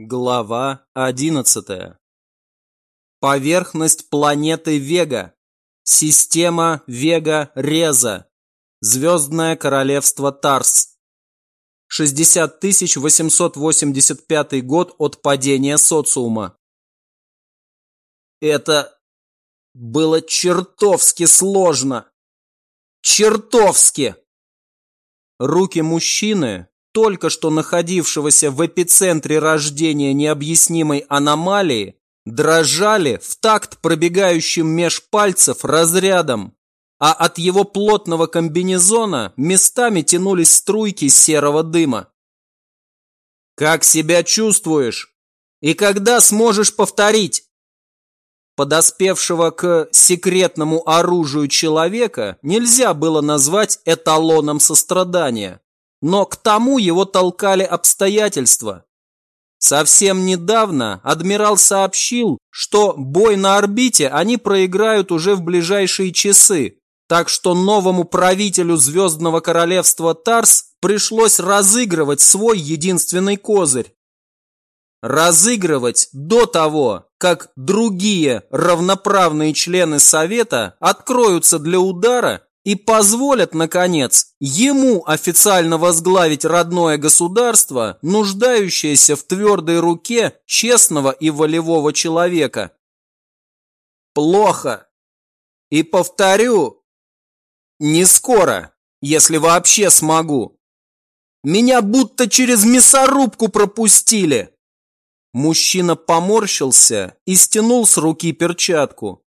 Глава 11. Поверхность планеты Вега. Система Вега-Реза. Звездное королевство Тарс. 60 885 год от падения социума. Это было чертовски сложно. Чертовски! Руки мужчины, только что находившегося в эпицентре рождения необъяснимой аномалии, дрожали в такт пробегающим меж пальцев разрядом, а от его плотного комбинезона местами тянулись струйки серого дыма. «Как себя чувствуешь? И когда сможешь повторить?» Подоспевшего к секретному оружию человека нельзя было назвать эталоном сострадания но к тому его толкали обстоятельства. Совсем недавно адмирал сообщил, что бой на орбите они проиграют уже в ближайшие часы, так что новому правителю Звездного Королевства Тарс пришлось разыгрывать свой единственный козырь. Разыгрывать до того, как другие равноправные члены Совета откроются для удара и позволят, наконец, ему официально возглавить родное государство, нуждающееся в твердой руке честного и волевого человека. Плохо. И повторю, не скоро, если вообще смогу. Меня будто через мясорубку пропустили. Мужчина поморщился и стянул с руки перчатку.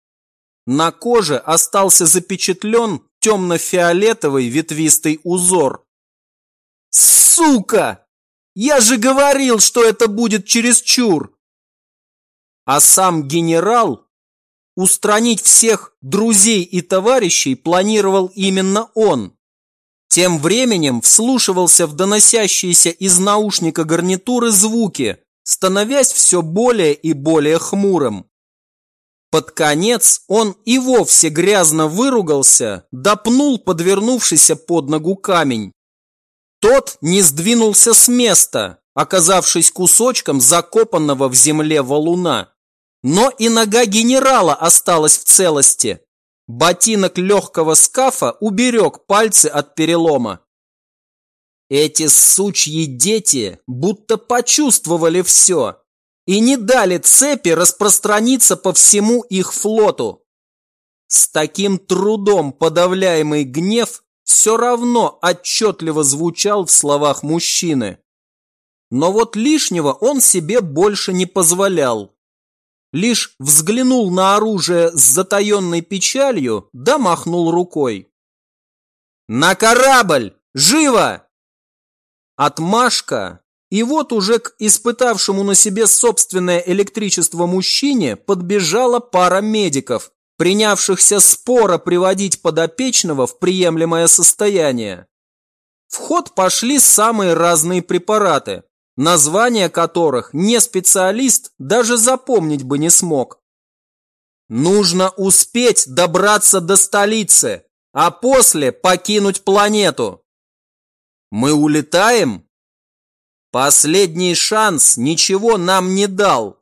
На коже остался запечатлен темно-фиолетовый ветвистый узор. «Сука! Я же говорил, что это будет чересчур!» А сам генерал устранить всех друзей и товарищей планировал именно он. Тем временем вслушивался в доносящиеся из наушника гарнитуры звуки, становясь все более и более хмурым. Под конец он и вовсе грязно выругался, допнул подвернувшийся под ногу камень. Тот не сдвинулся с места, оказавшись кусочком закопанного в земле валуна. Но и нога генерала осталась в целости. Ботинок легкого скафа уберег пальцы от перелома. Эти сучьи дети будто почувствовали все и не дали цепи распространиться по всему их флоту. С таким трудом подавляемый гнев все равно отчетливо звучал в словах мужчины. Но вот лишнего он себе больше не позволял. Лишь взглянул на оружие с затаенной печалью, да махнул рукой. «На корабль! Живо!» Отмашка, и вот уже к испытавшему на себе собственное электричество мужчине подбежала пара медиков, принявшихся споро приводить подопечного в приемлемое состояние. В ход пошли самые разные препараты, названия которых не специалист даже запомнить бы не смог. Нужно успеть добраться до столицы, а после покинуть планету. Мы улетаем? Последний шанс ничего нам не дал.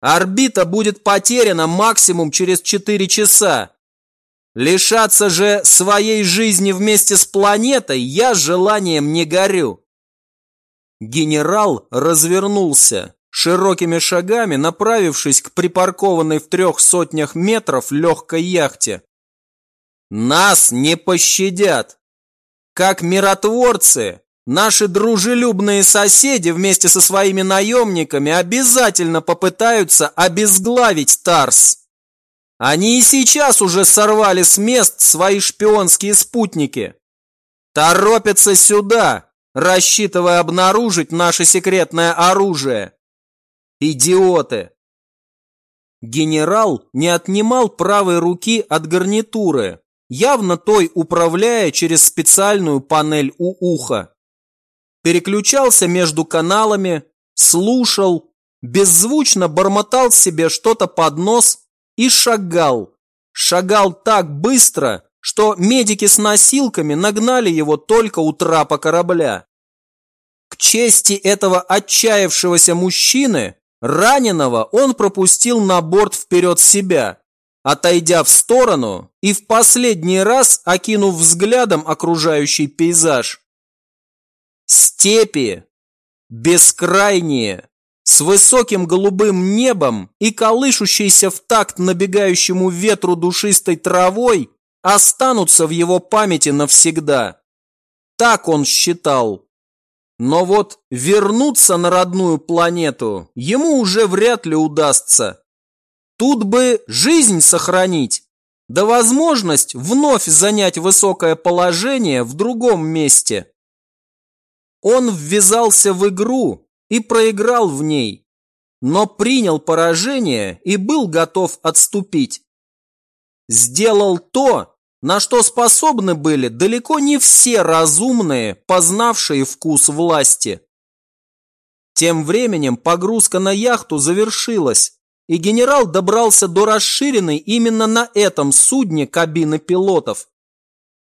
Орбита будет потеряна максимум через 4 часа. Лишаться же своей жизни вместе с планетой я желанием не горю. Генерал развернулся, широкими шагами направившись к припаркованной в трех сотнях метров легкой яхте. Нас не пощадят. Как миротворцы, Наши дружелюбные соседи вместе со своими наемниками обязательно попытаются обезглавить Тарс. Они и сейчас уже сорвали с мест свои шпионские спутники. Торопятся сюда, рассчитывая обнаружить наше секретное оружие. Идиоты! Генерал не отнимал правой руки от гарнитуры, явно той управляя через специальную панель у уха переключался между каналами, слушал, беззвучно бормотал себе что-то под нос и шагал. Шагал так быстро, что медики с носилками нагнали его только у трапа корабля. К чести этого отчаявшегося мужчины, раненого он пропустил на борт вперед себя, отойдя в сторону и в последний раз окинув взглядом окружающий пейзаж. Степи, бескрайние, с высоким голубым небом и колышущейся в такт набегающему ветру душистой травой останутся в его памяти навсегда. Так он считал. Но вот вернуться на родную планету ему уже вряд ли удастся. Тут бы жизнь сохранить, да возможность вновь занять высокое положение в другом месте. Он ввязался в игру и проиграл в ней, но принял поражение и был готов отступить. Сделал то, на что способны были далеко не все разумные, познавшие вкус власти. Тем временем погрузка на яхту завершилась, и генерал добрался до расширенной именно на этом судне кабины пилотов.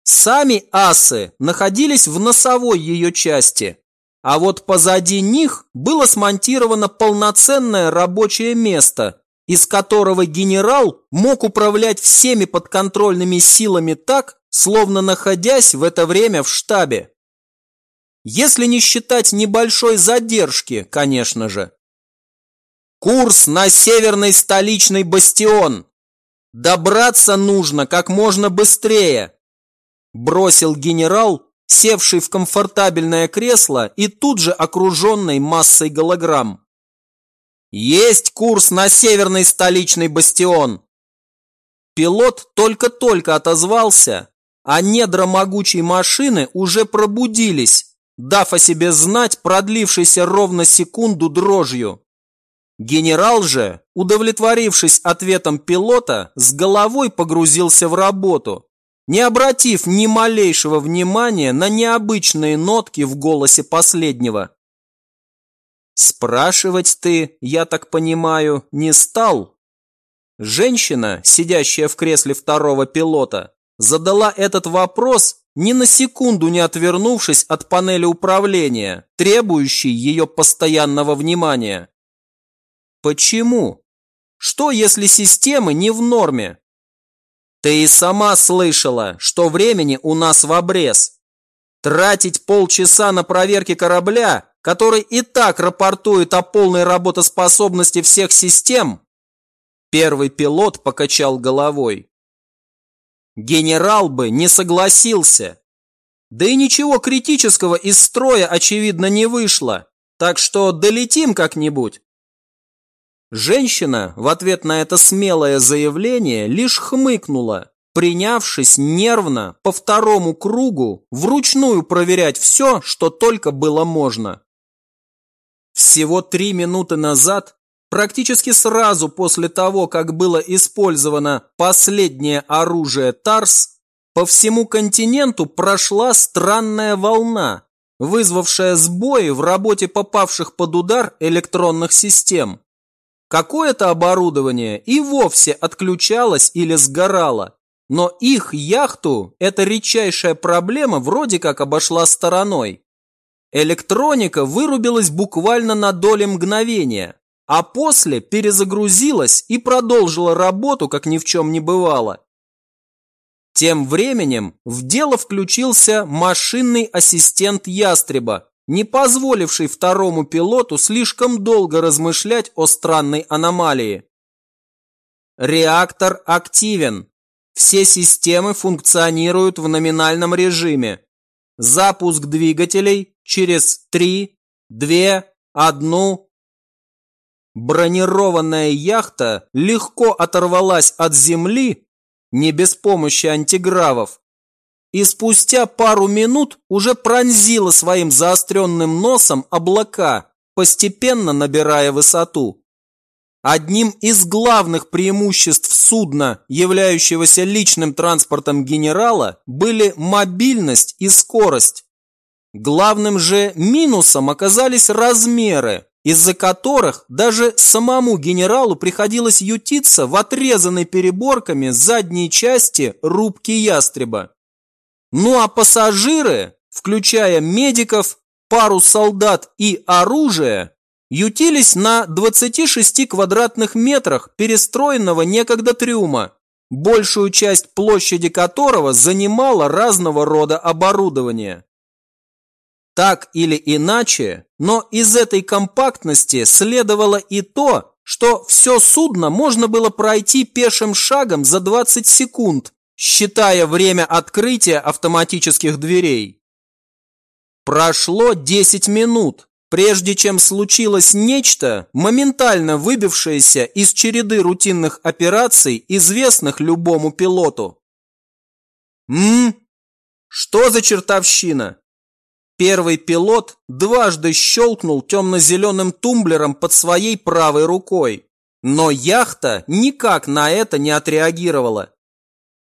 Сами асы находились в носовой ее части, а вот позади них было смонтировано полноценное рабочее место, из которого генерал мог управлять всеми подконтрольными силами так, словно находясь в это время в штабе. Если не считать небольшой задержки, конечно же. Курс на северный столичный бастион. Добраться нужно как можно быстрее. Бросил генерал, севший в комфортабельное кресло и тут же окруженный массой голограмм. «Есть курс на северный столичный бастион!» Пилот только-только отозвался, а недра могучей машины уже пробудились, дав о себе знать продлившейся ровно секунду дрожью. Генерал же, удовлетворившись ответом пилота, с головой погрузился в работу, не обратив ни малейшего внимания на необычные нотки в голосе последнего. «Спрашивать ты, я так понимаю, не стал?» Женщина, сидящая в кресле второго пилота, задала этот вопрос, ни на секунду не отвернувшись от панели управления, требующей ее постоянного внимания. Почему? Что, если системы не в норме? Ты и сама слышала, что времени у нас в обрез. Тратить полчаса на проверки корабля, который и так рапортует о полной работоспособности всех систем? Первый пилот покачал головой. Генерал бы не согласился. Да и ничего критического из строя, очевидно, не вышло. Так что долетим как-нибудь. Женщина в ответ на это смелое заявление лишь хмыкнула, принявшись нервно по второму кругу вручную проверять все, что только было можно. Всего три минуты назад, практически сразу после того, как было использовано последнее оружие ТАРС, по всему континенту прошла странная волна, вызвавшая сбои в работе попавших под удар электронных систем. Какое-то оборудование и вовсе отключалось или сгорало, но их яхту эта редчайшая проблема вроде как обошла стороной. Электроника вырубилась буквально на доли мгновения, а после перезагрузилась и продолжила работу, как ни в чем не бывало. Тем временем в дело включился машинный ассистент Ястреба, не позволивший второму пилоту слишком долго размышлять о странной аномалии. Реактор активен. Все системы функционируют в номинальном режиме. Запуск двигателей через 3, 2, 1. Бронированная яхта легко оторвалась от земли, не без помощи антигравов, и спустя пару минут уже пронзила своим заостренным носом облака, постепенно набирая высоту. Одним из главных преимуществ судна, являющегося личным транспортом генерала, были мобильность и скорость. Главным же минусом оказались размеры, из-за которых даже самому генералу приходилось ютиться в отрезанной переборками задней части рубки ястреба. Ну а пассажиры, включая медиков, пару солдат и оружие ютились на 26 квадратных метрах перестроенного некогда трюма, большую часть площади которого занимало разного рода оборудование. Так или иначе, но из этой компактности следовало и то, что все судно можно было пройти пешим шагом за 20 секунд, считая время открытия автоматических дверей. Прошло 10 минут, прежде чем случилось нечто, моментально выбившееся из череды рутинных операций, известных любому пилоту. «М? Что за чертовщина?» Первый пилот дважды щелкнул темно-зеленым тумблером под своей правой рукой, но яхта никак на это не отреагировала.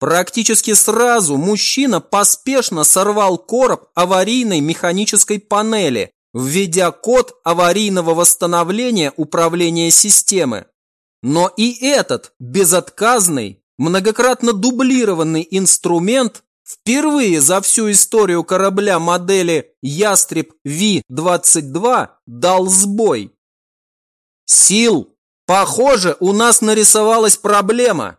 Практически сразу мужчина поспешно сорвал короб аварийной механической панели, введя код аварийного восстановления управления системы. Но и этот безотказный, многократно дублированный инструмент впервые за всю историю корабля модели «Ястреб Ви-22» дал сбой. «Сил! Похоже, у нас нарисовалась проблема!»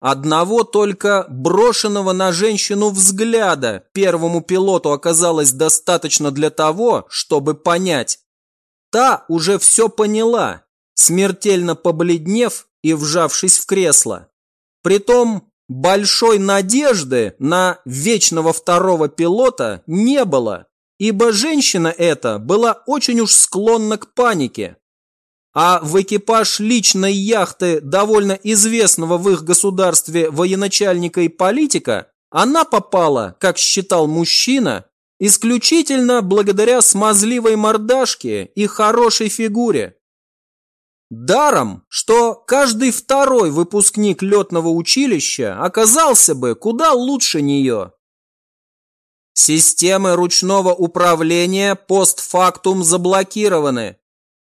Одного только брошенного на женщину взгляда первому пилоту оказалось достаточно для того, чтобы понять. Та уже все поняла, смертельно побледнев и вжавшись в кресло. Притом большой надежды на вечного второго пилота не было, ибо женщина эта была очень уж склонна к панике а в экипаж личной яхты довольно известного в их государстве военачальника и политика она попала, как считал мужчина, исключительно благодаря смазливой мордашке и хорошей фигуре. Даром, что каждый второй выпускник летного училища оказался бы куда лучше нее. Системы ручного управления постфактум заблокированы,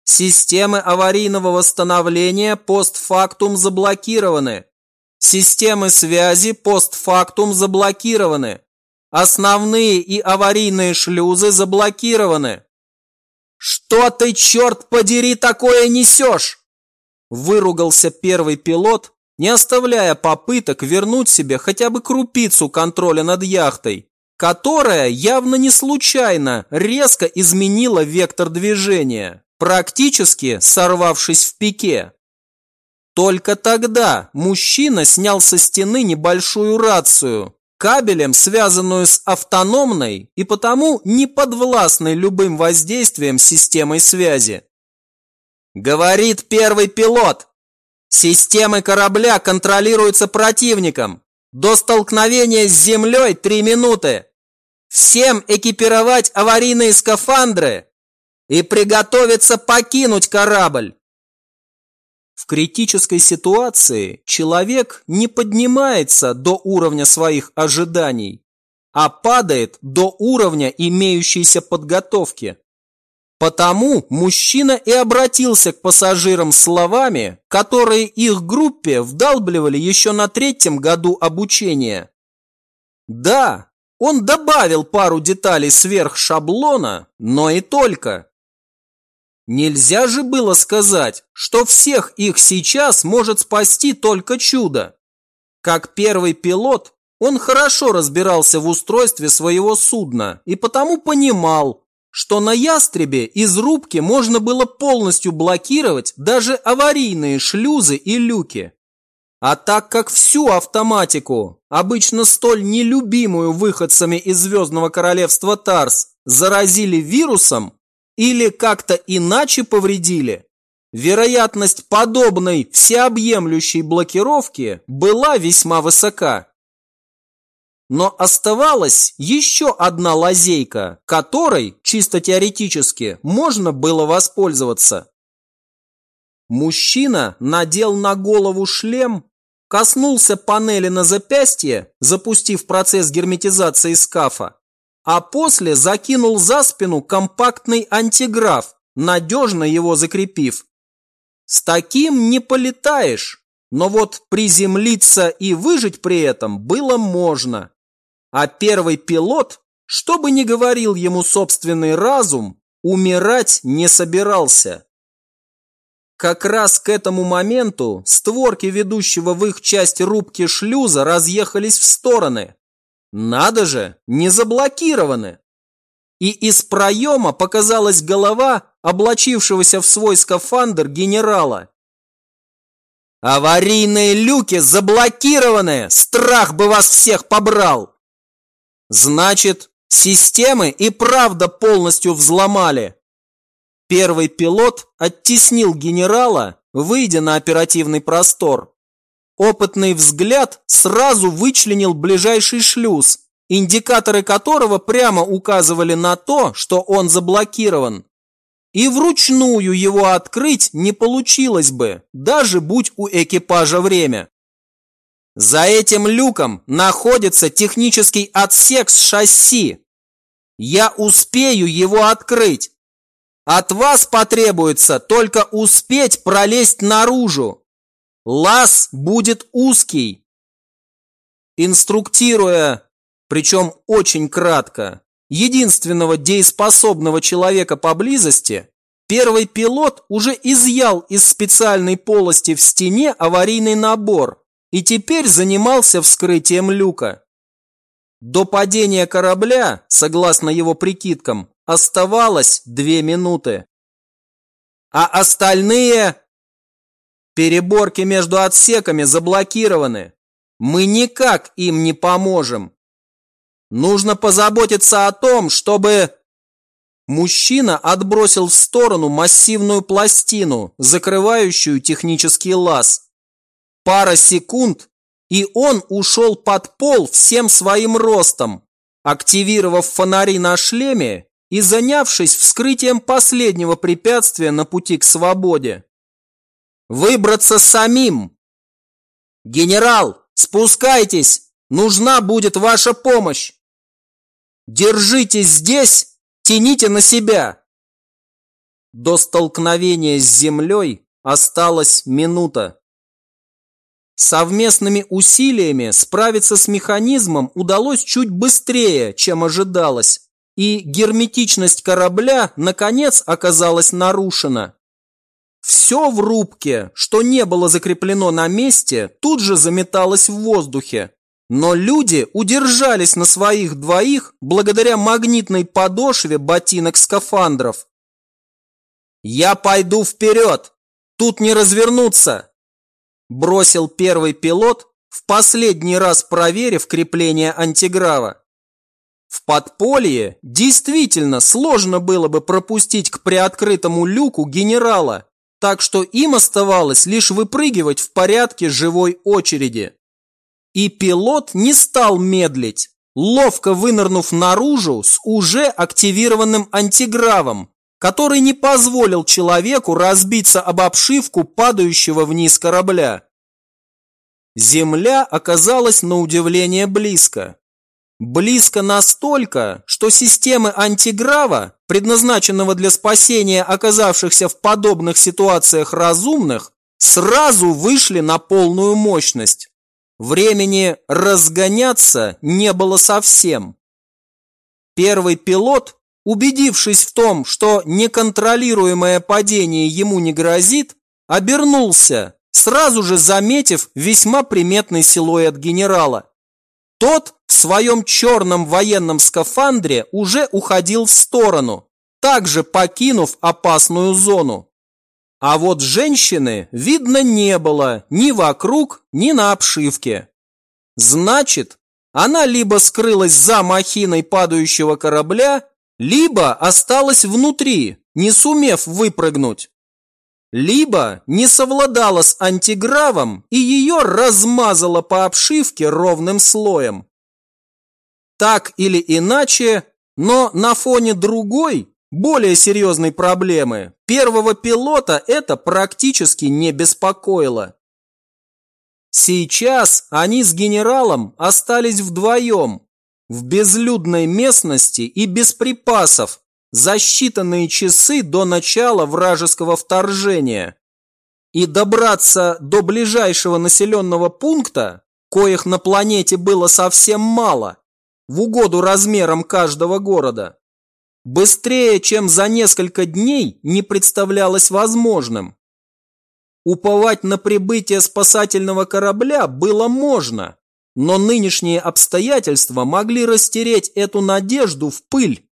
Системы аварийного восстановления постфактум заблокированы. Системы связи постфактум заблокированы. Основные и аварийные шлюзы заблокированы. «Что ты, черт подери, такое несешь?» Выругался первый пилот, не оставляя попыток вернуть себе хотя бы крупицу контроля над яхтой, которая явно не случайно резко изменила вектор движения практически сорвавшись в пике. Только тогда мужчина снял со стены небольшую рацию, кабелем, связанную с автономной и потому не подвластной любым воздействием системой связи. Говорит первый пилот. Системы корабля контролируются противником. До столкновения с землей три минуты. Всем экипировать аварийные скафандры и приготовиться покинуть корабль. В критической ситуации человек не поднимается до уровня своих ожиданий, а падает до уровня имеющейся подготовки. Потому мужчина и обратился к пассажирам словами, которые их группе вдалбливали еще на третьем году обучения. Да, он добавил пару деталей сверх шаблона, но и только. Нельзя же было сказать, что всех их сейчас может спасти только чудо. Как первый пилот, он хорошо разбирался в устройстве своего судна и потому понимал, что на ястребе из рубки можно было полностью блокировать даже аварийные шлюзы и люки. А так как всю автоматику, обычно столь нелюбимую выходцами из Звездного Королевства Тарс, заразили вирусом, или как-то иначе повредили, вероятность подобной всеобъемлющей блокировки была весьма высока. Но оставалась еще одна лазейка, которой, чисто теоретически, можно было воспользоваться. Мужчина надел на голову шлем, коснулся панели на запястье, запустив процесс герметизации скафа, а после закинул за спину компактный антиграф, надежно его закрепив. С таким не полетаешь, но вот приземлиться и выжить при этом было можно. А первый пилот что бы ни говорил ему собственный разум, умирать не собирался. Как раз к этому моменту створки ведущего в их часть рубки шлюза разъехались в стороны. Надо же, не заблокированы. И из проема показалась голова облачившегося в свой скафандр генерала. «Аварийные люки заблокированы! Страх бы вас всех побрал!» «Значит, системы и правда полностью взломали!» Первый пилот оттеснил генерала, выйдя на оперативный простор. Опытный взгляд сразу вычленил ближайший шлюз, индикаторы которого прямо указывали на то, что он заблокирован. И вручную его открыть не получилось бы, даже будь у экипажа время. За этим люком находится технический отсек с шасси. Я успею его открыть. От вас потребуется только успеть пролезть наружу. Лаз будет узкий. Инструктируя, причем очень кратко, единственного дееспособного человека поблизости, первый пилот уже изъял из специальной полости в стене аварийный набор и теперь занимался вскрытием люка. До падения корабля, согласно его прикидкам, Оставалось две минуты. А остальные... Переборки между отсеками заблокированы. Мы никак им не поможем. Нужно позаботиться о том, чтобы... Мужчина отбросил в сторону массивную пластину, закрывающую технический лаз. Пара секунд, и он ушел под пол всем своим ростом, активировав фонари на шлеме и занявшись вскрытием последнего препятствия на пути к свободе. Выбраться самим! Генерал, спускайтесь! Нужна будет ваша помощь! Держитесь здесь, тяните на себя! До столкновения с землей осталась минута. Совместными усилиями справиться с механизмом удалось чуть быстрее, чем ожидалось и герметичность корабля, наконец, оказалась нарушена. Все в рубке, что не было закреплено на месте, тут же заметалось в воздухе. Но люди удержались на своих двоих благодаря магнитной подошве ботинок-скафандров. «Я пойду вперед! Тут не развернуться!» Бросил первый пилот, в последний раз проверив крепление антиграва. В подполье действительно сложно было бы пропустить к приоткрытому люку генерала, так что им оставалось лишь выпрыгивать в порядке живой очереди. И пилот не стал медлить, ловко вынырнув наружу с уже активированным антигравом, который не позволил человеку разбиться об обшивку падающего вниз корабля. Земля оказалась на удивление близко. Близко настолько, что системы антиграва, предназначенного для спасения оказавшихся в подобных ситуациях разумных, сразу вышли на полную мощность. Времени разгоняться не было совсем. Первый пилот, убедившись в том, что неконтролируемое падение ему не грозит, обернулся, сразу же заметив весьма приметный силуэт генерала. Тот в своем черном военном скафандре уже уходил в сторону, также покинув опасную зону. А вот женщины видно не было ни вокруг, ни на обшивке. Значит, она либо скрылась за махиной падающего корабля, либо осталась внутри, не сумев выпрыгнуть либо не совладала с антигравом и ее размазала по обшивке ровным слоем. Так или иначе, но на фоне другой, более серьезной проблемы, первого пилота это практически не беспокоило. Сейчас они с генералом остались вдвоем, в безлюдной местности и без припасов, за считанные часы до начала вражеского вторжения. И добраться до ближайшего населенного пункта, коих на планете было совсем мало, в угоду размерам каждого города, быстрее, чем за несколько дней, не представлялось возможным. Уповать на прибытие спасательного корабля было можно, но нынешние обстоятельства могли растереть эту надежду в пыль.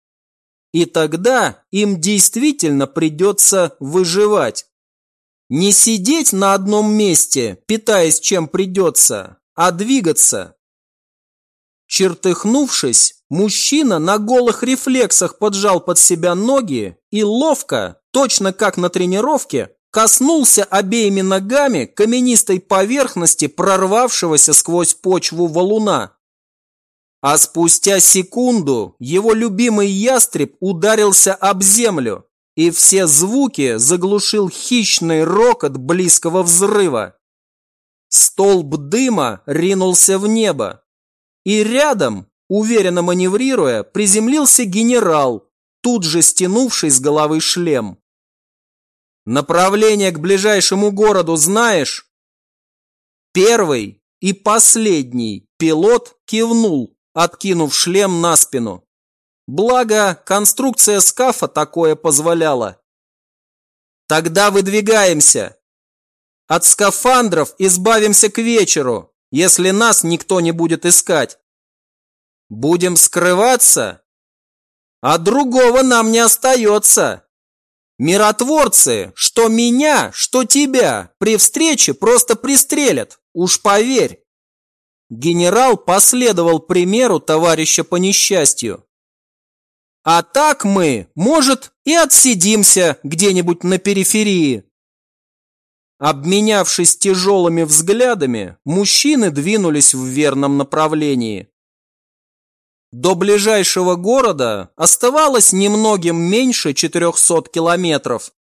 И тогда им действительно придется выживать. Не сидеть на одном месте, питаясь чем придется, а двигаться. Чертыхнувшись, мужчина на голых рефлексах поджал под себя ноги и ловко, точно как на тренировке, коснулся обеими ногами каменистой поверхности прорвавшегося сквозь почву валуна. А спустя секунду его любимый ястреб ударился об землю, и все звуки заглушил хищный рокот близкого взрыва. Столб дыма ринулся в небо, и рядом, уверенно маневрируя, приземлился генерал, тут же стянувший с головы шлем. Направление к ближайшему городу знаешь? Первый и последний пилот кивнул, откинув шлем на спину. Благо, конструкция скафа такое позволяла. Тогда выдвигаемся. От скафандров избавимся к вечеру, если нас никто не будет искать. Будем скрываться? А другого нам не остается. Миротворцы, что меня, что тебя, при встрече просто пристрелят, уж поверь. Генерал последовал примеру товарища по несчастью. А так мы, может, и отсидимся где-нибудь на периферии. Обменявшись тяжелыми взглядами, мужчины двинулись в верном направлении. До ближайшего города оставалось немногим меньше 400 километров.